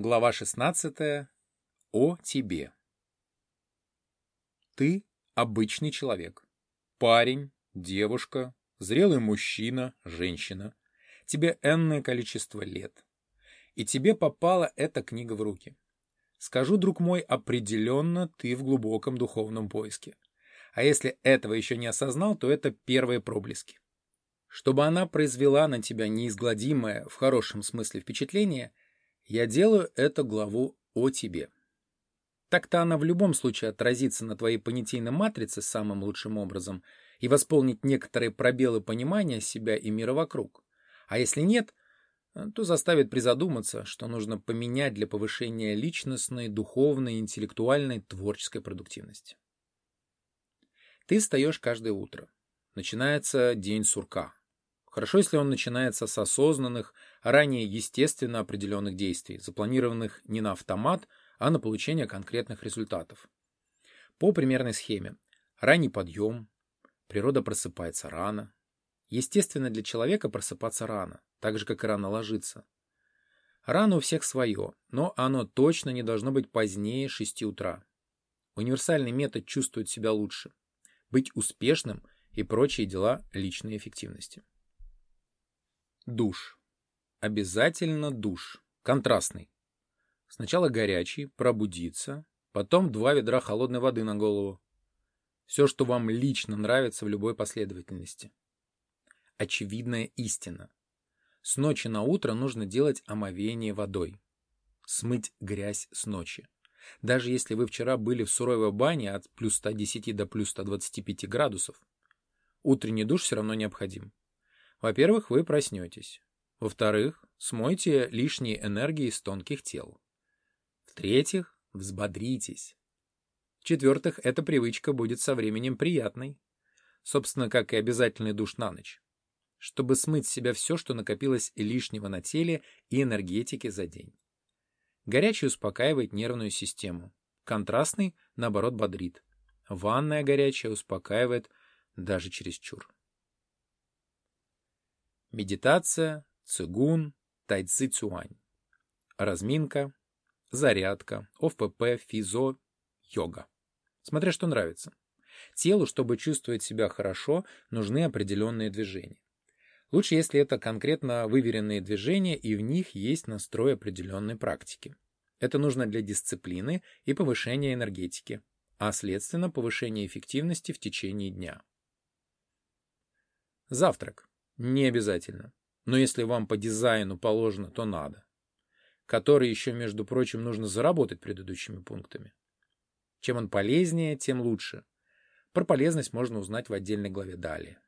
Глава 16. О тебе. Ты обычный человек. Парень, девушка, зрелый мужчина, женщина. Тебе энное количество лет. И тебе попала эта книга в руки. Скажу, друг мой, определенно ты в глубоком духовном поиске. А если этого еще не осознал, то это первые проблески. Чтобы она произвела на тебя неизгладимое, в хорошем смысле, впечатление – я делаю эту главу о тебе. Так-то она в любом случае отразится на твоей понятийной матрице самым лучшим образом и восполнит некоторые пробелы понимания себя и мира вокруг. А если нет, то заставит призадуматься, что нужно поменять для повышения личностной, духовной, интеллектуальной, творческой продуктивности. Ты встаешь каждое утро. Начинается день сурка. Хорошо, если он начинается с осознанных, ранее естественно определенных действий, запланированных не на автомат, а на получение конкретных результатов. По примерной схеме. Ранний подъем, природа просыпается рано. Естественно для человека просыпаться рано, так же, как и рано ложиться. Рано у всех свое, но оно точно не должно быть позднее 6 утра. Универсальный метод чувствует себя лучше. Быть успешным и прочие дела личной эффективности. Душ. Обязательно душ. Контрастный. Сначала горячий, пробудиться, потом два ведра холодной воды на голову. Все, что вам лично нравится в любой последовательности. Очевидная истина. С ночи на утро нужно делать омовение водой. Смыть грязь с ночи. Даже если вы вчера были в суровой бане от плюс 110 до плюс 125 градусов. Утренний душ все равно необходим. Во-первых, вы проснетесь. Во-вторых, смойте лишние энергии из тонких тел. В-третьих, взбодритесь. В-четвертых, эта привычка будет со временем приятной. Собственно, как и обязательный душ на ночь. Чтобы смыть с себя все, что накопилось лишнего на теле и энергетике за день. Горячий успокаивает нервную систему. Контрастный, наоборот, бодрит. Ванная горячая успокаивает даже чересчур. Медитация, цигун, тайцзи цюань. Разминка, зарядка, ОФПП, физо, йога. Смотря что нравится. Телу, чтобы чувствовать себя хорошо, нужны определенные движения. Лучше, если это конкретно выверенные движения и в них есть настрой определенной практики. Это нужно для дисциплины и повышения энергетики, а следственно повышения эффективности в течение дня. Завтрак. Не обязательно. Но если вам по дизайну положено, то надо. Который еще, между прочим, нужно заработать предыдущими пунктами. Чем он полезнее, тем лучше. Про полезность можно узнать в отдельной главе далее.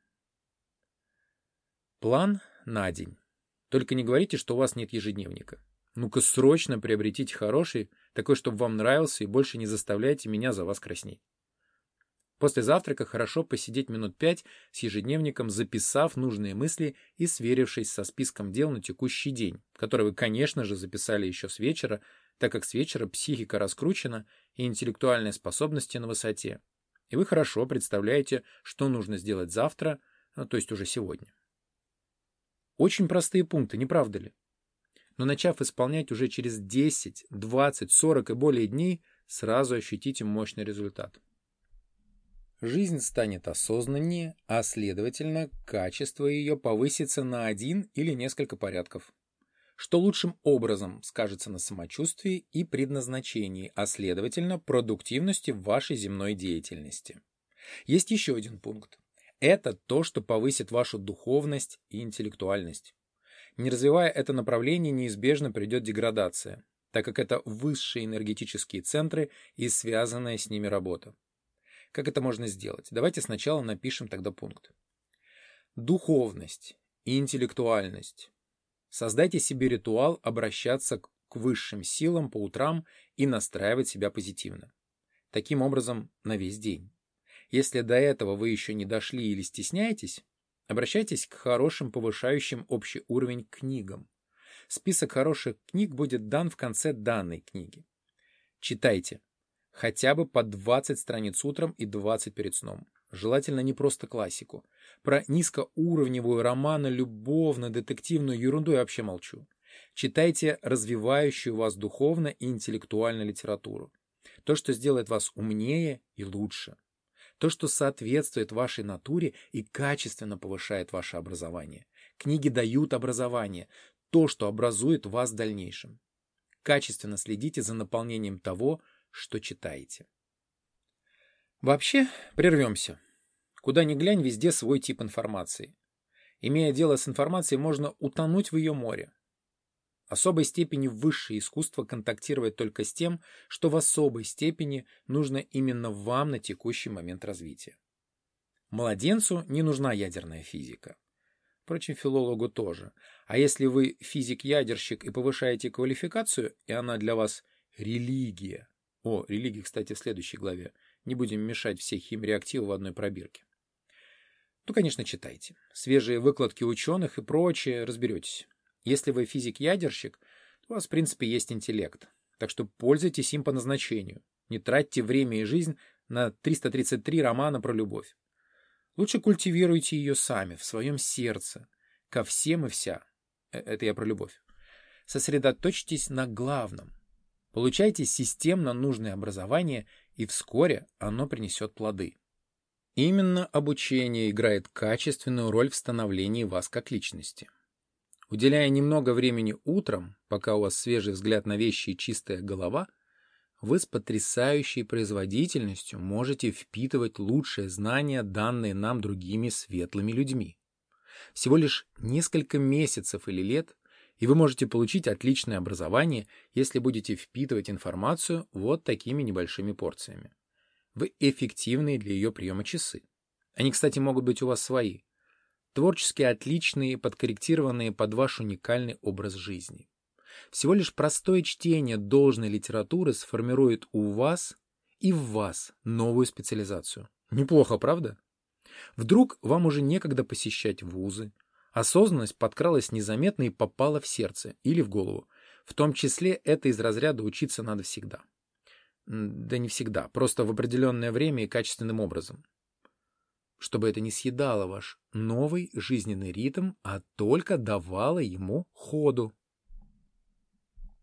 План на день. Только не говорите, что у вас нет ежедневника. Ну-ка срочно приобретите хороший, такой, чтобы вам нравился, и больше не заставляйте меня за вас краснеть. После завтрака хорошо посидеть минут пять с ежедневником, записав нужные мысли и сверившись со списком дел на текущий день, который вы, конечно же, записали еще с вечера, так как с вечера психика раскручена и интеллектуальные способности на высоте. И вы хорошо представляете, что нужно сделать завтра, ну, то есть уже сегодня. Очень простые пункты, не правда ли? Но начав исполнять уже через 10, 20, 40 и более дней, сразу ощутите мощный результат жизнь станет осознаннее, а следовательно, качество ее повысится на один или несколько порядков, что лучшим образом скажется на самочувствии и предназначении, а следовательно, продуктивности вашей земной деятельности. Есть еще один пункт. Это то, что повысит вашу духовность и интеллектуальность. Не развивая это направление, неизбежно придет деградация, так как это высшие энергетические центры и связанная с ними работа. Как это можно сделать? Давайте сначала напишем тогда пункт. Духовность и интеллектуальность. Создайте себе ритуал обращаться к высшим силам по утрам и настраивать себя позитивно. Таким образом, на весь день. Если до этого вы еще не дошли или стесняетесь, обращайтесь к хорошим повышающим общий уровень книгам. Список хороших книг будет дан в конце данной книги. Читайте, Хотя бы по 20 страниц утром и 20 перед сном. Желательно не просто классику. Про низкоуровневую романы, любовно-детективную ерунду я вообще молчу. Читайте развивающую вас духовно и интеллектуально литературу. То, что сделает вас умнее и лучше. То, что соответствует вашей натуре и качественно повышает ваше образование. Книги дают образование, то, что образует вас в дальнейшем. Качественно следите за наполнением того, что читаете. Вообще, прервемся. Куда ни глянь, везде свой тип информации. Имея дело с информацией, можно утонуть в ее море. Особой степени высшее искусство контактировать только с тем, что в особой степени нужно именно вам на текущий момент развития. Младенцу не нужна ядерная физика. Впрочем, филологу тоже. А если вы физик-ядерщик и повышаете квалификацию, и она для вас религия. О, религия, кстати, в следующей главе. Не будем мешать все химреактивы в одной пробирке. То, конечно, читайте. Свежие выкладки ученых и прочее разберетесь. Если вы физик-ядерщик, то у вас, в принципе, есть интеллект. Так что пользуйтесь им по назначению. Не тратьте время и жизнь на 333 романа про любовь. Лучше культивируйте ее сами, в своем сердце, ко всем и вся. Э, это я про любовь. Сосредоточьтесь на главном. Получайте системно нужное образование, и вскоре оно принесет плоды. Именно обучение играет качественную роль в становлении вас как личности. Уделяя немного времени утром, пока у вас свежий взгляд на вещи и чистая голова, вы с потрясающей производительностью можете впитывать лучшие знания, данные нам другими светлыми людьми. Всего лишь несколько месяцев или лет, и вы можете получить отличное образование, если будете впитывать информацию вот такими небольшими порциями. Вы эффективные для ее приема часы. Они, кстати, могут быть у вас свои – творчески отличные, подкорректированные под ваш уникальный образ жизни. Всего лишь простое чтение должной литературы сформирует у вас и в вас новую специализацию. Неплохо, правда? Вдруг вам уже некогда посещать вузы. Осознанность подкралась незаметно и попала в сердце или в голову. В том числе это из разряда учиться надо всегда. Да не всегда, просто в определенное время и качественным образом чтобы это не съедало ваш новый жизненный ритм, а только давало ему ходу.